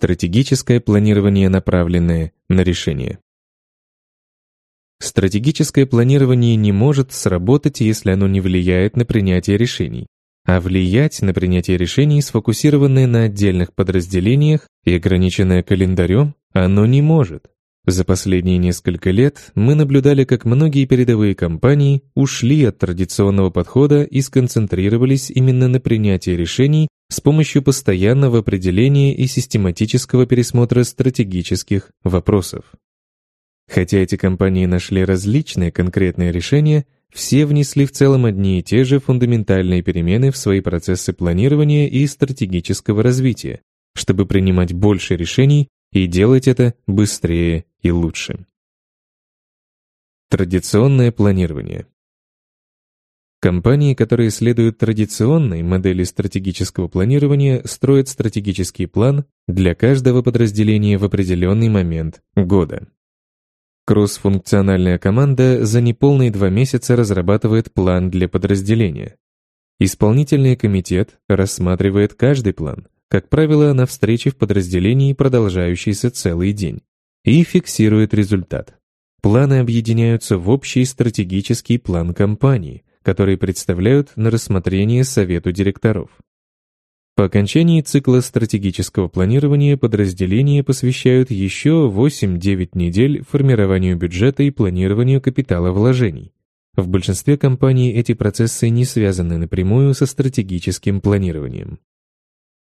Стратегическое планирование направленное на решение. Стратегическое планирование не может сработать, если оно не влияет на принятие решений, а влиять на принятие решений, сфокусированное на отдельных подразделениях и ограниченное календарем, оно не может. За последние несколько лет мы наблюдали, как многие передовые компании ушли от традиционного подхода и сконцентрировались именно на принятии решений с помощью постоянного определения и систематического пересмотра стратегических вопросов. Хотя эти компании нашли различные конкретные решения, все внесли в целом одни и те же фундаментальные перемены в свои процессы планирования и стратегического развития, чтобы принимать больше решений и делать это быстрее и лучше. Традиционное планирование. Компании, которые следуют традиционной модели стратегического планирования, строят стратегический план для каждого подразделения в определенный момент года. Кроссфункциональная команда за неполные два месяца разрабатывает план для подразделения. Исполнительный комитет рассматривает каждый план, как правило, на встрече в подразделении, продолжающейся целый день, и фиксирует результат. Планы объединяются в общий стратегический план компании – которые представляют на рассмотрение Совету директоров. По окончании цикла стратегического планирования подразделения посвящают еще 8-9 недель формированию бюджета и планированию капитала вложений. В большинстве компаний эти процессы не связаны напрямую со стратегическим планированием.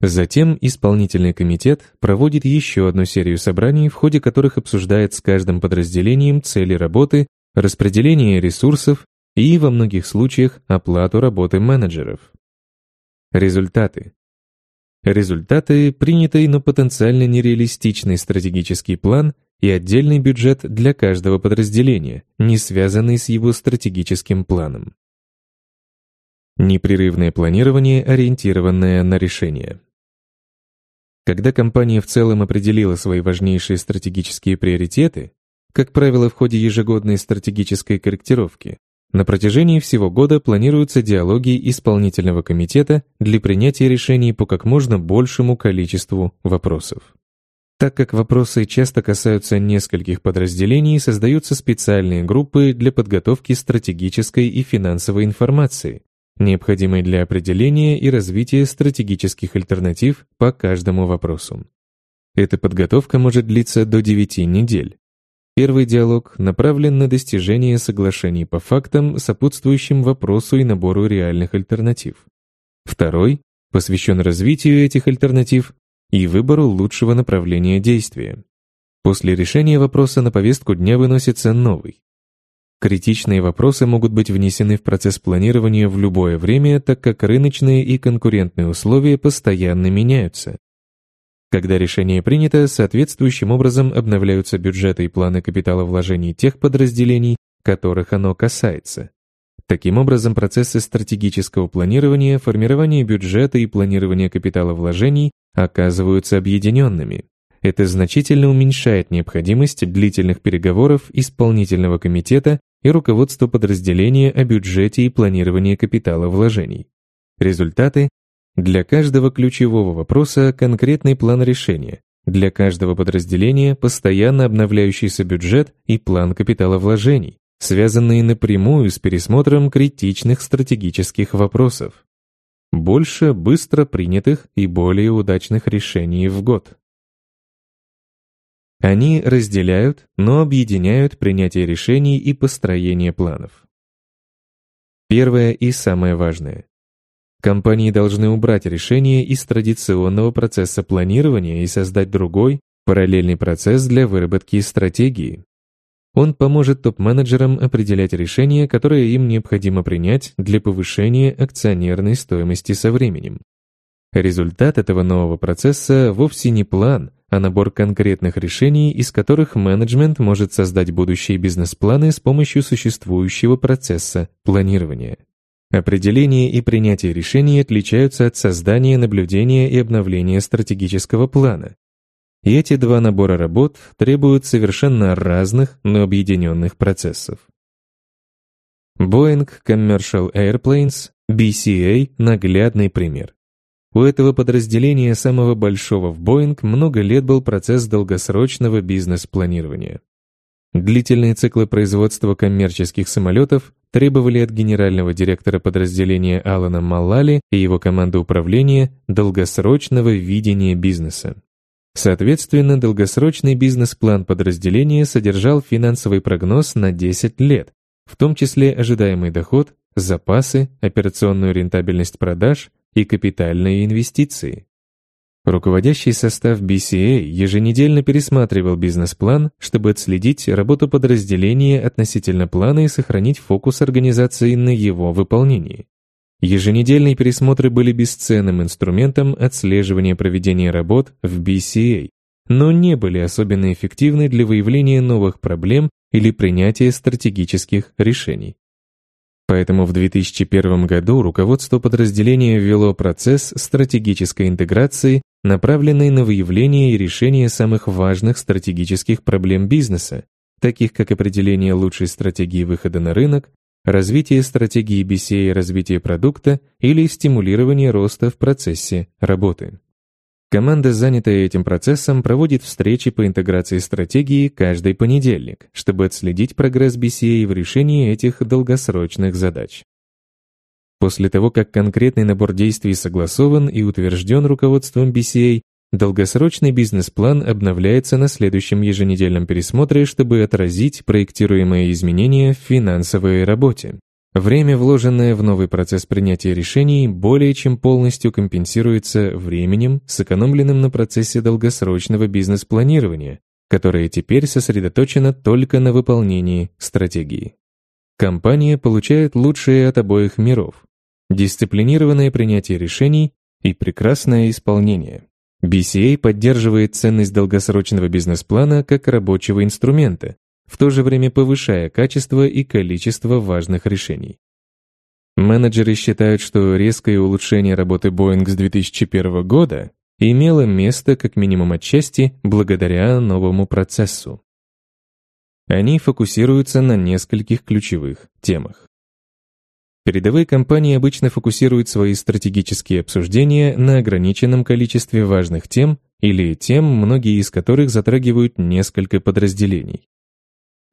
Затем исполнительный комитет проводит еще одну серию собраний, в ходе которых обсуждает с каждым подразделением цели работы, распределение ресурсов и во многих случаях оплату работы менеджеров. Результаты. Результаты – принятый, но потенциально нереалистичный стратегический план и отдельный бюджет для каждого подразделения, не связанный с его стратегическим планом. Непрерывное планирование, ориентированное на решение. Когда компания в целом определила свои важнейшие стратегические приоритеты, как правило, в ходе ежегодной стратегической корректировки, на протяжении всего года планируются диалоги исполнительного комитета для принятия решений по как можно большему количеству вопросов. Так как вопросы часто касаются нескольких подразделений, создаются специальные группы для подготовки стратегической и финансовой информации, необходимой для определения и развития стратегических альтернатив по каждому вопросу. Эта подготовка может длиться до 9 недель. Первый диалог направлен на достижение соглашений по фактам, сопутствующим вопросу и набору реальных альтернатив. Второй посвящен развитию этих альтернатив и выбору лучшего направления действия. После решения вопроса на повестку дня выносится новый. Критичные вопросы могут быть внесены в процесс планирования в любое время, так как рыночные и конкурентные условия постоянно меняются. Когда решение принято, соответствующим образом обновляются бюджеты и планы капитала вложений тех подразделений, которых оно касается. Таким образом, процессы стратегического планирования, формирования бюджета и планирования капитала вложений оказываются объединенными. Это значительно уменьшает необходимость длительных переговоров исполнительного комитета и руководства подразделения о бюджете и планировании капитала вложений. Результаты для каждого ключевого вопроса конкретный план решения, для каждого подразделения постоянно обновляющийся бюджет и план капиталовложений, связанные напрямую с пересмотром критичных стратегических вопросов. Больше быстро принятых и более удачных решений в год. Они разделяют, но объединяют принятие решений и построение планов. Первое и самое важное. Компании должны убрать решение из традиционного процесса планирования и создать другой, параллельный процесс для выработки стратегии. Он поможет топ-менеджерам определять решения, которые им необходимо принять для повышения акционерной стоимости со временем. Результат этого нового процесса вовсе не план, а набор конкретных решений, из которых менеджмент может создать будущие бизнес-планы с помощью существующего процесса планирования. Определение и принятие решений отличаются от создания, наблюдения и обновления стратегического плана. И эти два набора работ требуют совершенно разных, но объединенных процессов. Boeing Commercial Airplanes, BCA – наглядный пример. У этого подразделения самого большого в Boeing много лет был процесс долгосрочного бизнес-планирования. Длительные циклы производства коммерческих самолетов требовали от генерального директора подразделения Алана Маллали и его команды управления долгосрочного видения бизнеса. Соответственно, долгосрочный бизнес-план подразделения содержал финансовый прогноз на 10 лет, в том числе ожидаемый доход, запасы, операционную рентабельность продаж и капитальные инвестиции. Руководящий состав BCA еженедельно пересматривал бизнес-план, чтобы отследить работу подразделения относительно плана и сохранить фокус организации на его выполнении. Еженедельные пересмотры были бесценным инструментом отслеживания проведения работ в BCA, но не были особенно эффективны для выявления новых проблем или принятия стратегических решений. Поэтому в 2001 году руководство подразделения ввело процесс стратегической интеграции, направленный на выявление и решение самых важных стратегических проблем бизнеса, таких как определение лучшей стратегии выхода на рынок, развитие стратегии BCA и развития продукта или стимулирование роста в процессе работы. Команда, занятая этим процессом, проводит встречи по интеграции стратегии каждый понедельник, чтобы отследить прогресс BCA в решении этих долгосрочных задач. После того, как конкретный набор действий согласован и утвержден руководством BCA, долгосрочный бизнес-план обновляется на следующем еженедельном пересмотре, чтобы отразить проектируемые изменения в финансовой работе. Время, вложенное в новый процесс принятия решений, более чем полностью компенсируется временем, сэкономленным на процессе долгосрочного бизнес-планирования, которое теперь сосредоточено только на выполнении стратегии. Компания получает лучшее от обоих миров – дисциплинированное принятие решений и прекрасное исполнение. BCA поддерживает ценность долгосрочного бизнес-плана как рабочего инструмента, в то же время повышая качество и количество важных решений. Менеджеры считают, что резкое улучшение работы Boeing с 2001 года имело место как минимум отчасти благодаря новому процессу. Они фокусируются на нескольких ключевых темах. Передовые компании обычно фокусируют свои стратегические обсуждения на ограниченном количестве важных тем или тем, многие из которых затрагивают несколько подразделений.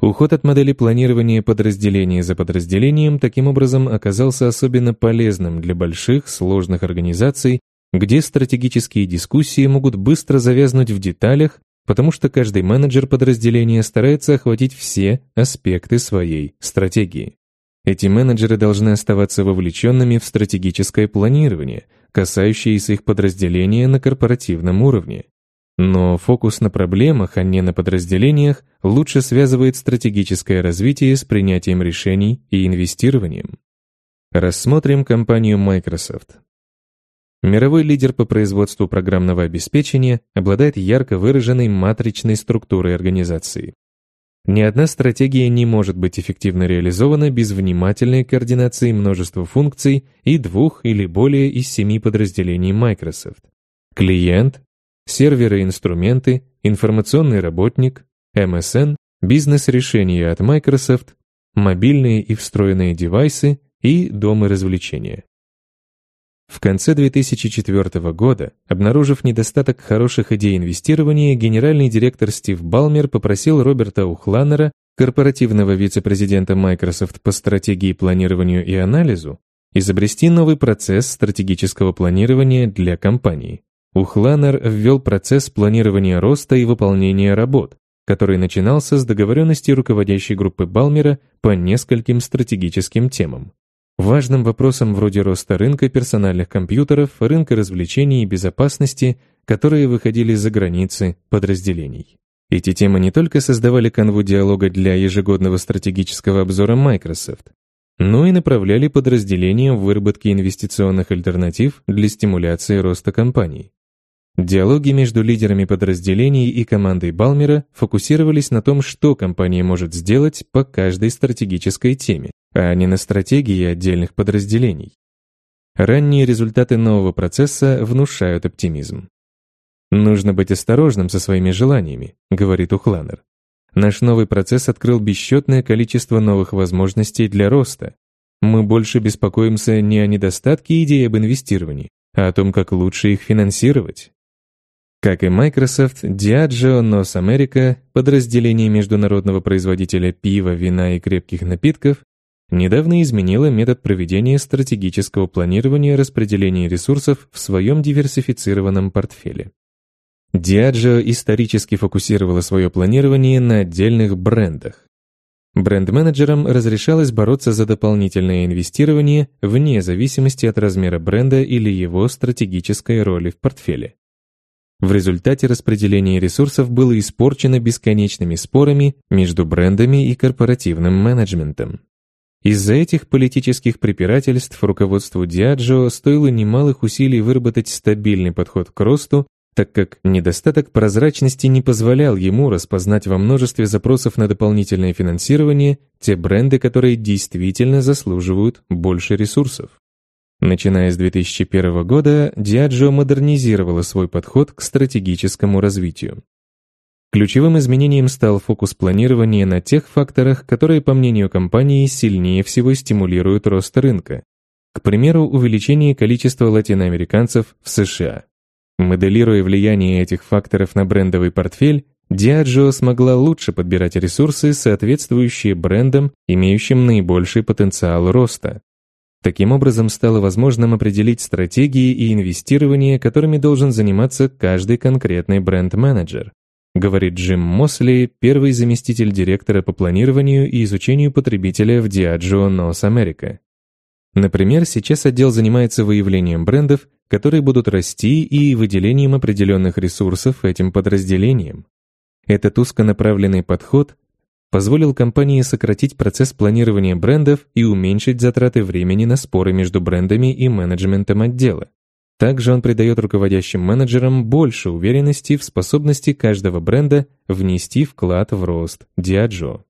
Уход от модели планирования подразделения за подразделением таким образом оказался особенно полезным для больших, сложных организаций, где стратегические дискуссии могут быстро завязнуть в деталях, потому что каждый менеджер подразделения старается охватить все аспекты своей стратегии. Эти менеджеры должны оставаться вовлеченными в стратегическое планирование, касающееся их подразделения на корпоративном уровне. Но фокус на проблемах, а не на подразделениях, лучше связывает стратегическое развитие с принятием решений и инвестированием. Рассмотрим компанию Microsoft. Мировой лидер по производству программного обеспечения обладает ярко выраженной матричной структурой организации. Ни одна стратегия не может быть эффективно реализована без внимательной координации множества функций и двух или более из семи подразделений Microsoft. Клиент, серверы и инструменты, информационный работник, эм MSN, бизнес-решения от Microsoft, мобильные и встроенные девайсы и дома развлечения. В конце 2004 года, обнаружив недостаток хороших идей инвестирования, генеральный директор Стив Балмер попросил Роберта Ухланера, корпоративного вице-президента Microsoft по стратегии, планированию и анализу, изобрести новый процесс стратегического планирования для компании. Ухланер ввел процесс планирования роста и выполнения работ, который начинался с договоренности руководящей группы Балмера по нескольким стратегическим темам. Важным вопросам вроде роста рынка персональных компьютеров, рынка развлечений и безопасности, которые выходили за границы подразделений. Эти темы не только создавали канву диалога для ежегодного стратегического обзора Microsoft, но и направляли подразделения в выработке инвестиционных альтернатив для стимуляции роста компаний. Диалоги между лидерами подразделений и командой Балмера фокусировались на том, что компания может сделать по каждой стратегической теме, а не на стратегии отдельных подразделений. Ранние результаты нового процесса внушают оптимизм. «Нужно быть осторожным со своими желаниями», — говорит Ухланер. «Наш новый процесс открыл бесчетное количество новых возможностей для роста. Мы больше беспокоимся не о недостатке идей об инвестировании, а о том, как лучше их финансировать». Как и Microsoft, Diageo North America, подразделение международного производителя пива, вина и крепких напитков, недавно изменила метод проведения стратегического планирования распределения ресурсов в своем диверсифицированном портфеле. Diageo исторически фокусировала свое планирование на отдельных брендах. Бренд-менеджерам разрешалось бороться за дополнительное инвестирование вне зависимости от размера бренда или его стратегической роли в портфеле. В результате распределение ресурсов было испорчено бесконечными спорами между брендами и корпоративным менеджментом. Из-за этих политических препирательств руководству Диаджо стоило немалых усилий выработать стабильный подход к росту, так как недостаток прозрачности не позволял ему распознать во множестве запросов на дополнительное финансирование те бренды, которые действительно заслуживают больше ресурсов. Начиная с 2001 года, Диаджо модернизировала свой подход к стратегическому развитию. Ключевым изменением стал фокус планирования на тех факторах, которые, по мнению компании, сильнее всего стимулируют рост рынка. К примеру, увеличение количества латиноамериканцев в США. Моделируя влияние этих факторов на брендовый портфель, Диаджо смогла лучше подбирать ресурсы, соответствующие брендам, имеющим наибольший потенциал роста. Таким образом, стало возможным определить стратегии и инвестирование, которыми должен заниматься каждый конкретный бренд-менеджер, говорит Джим Мосли, первый заместитель директора по планированию и изучению потребителя в Diageo North America. Например, сейчас отдел занимается выявлением брендов, которые будут расти и выделением определенных ресурсов этим подразделениям. Этот узконаправленный подход позволил компании сократить процесс планирования брендов и уменьшить затраты времени на споры между брендами и менеджментом отдела. Также он придает руководящим менеджерам больше уверенности в способности каждого бренда внести вклад в рост Диаджо.